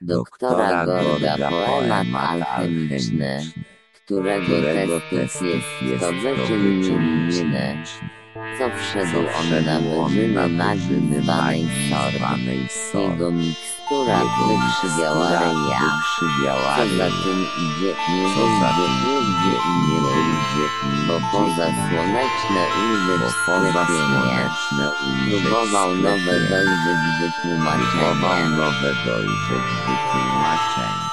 doktora Gorga poemat alchemiczny, którego testów jest to wyczynniczny. Co wszedł on na wyżyny magii zwanej sorb. Jego mikstura wykrzywiała ryja. Co za tym idzie, nie wyjdzie nigdzie indziej, bo poza słoneczne ujrzeć sklepienie. Próbował nowe dojrzeć wytłumaczenie.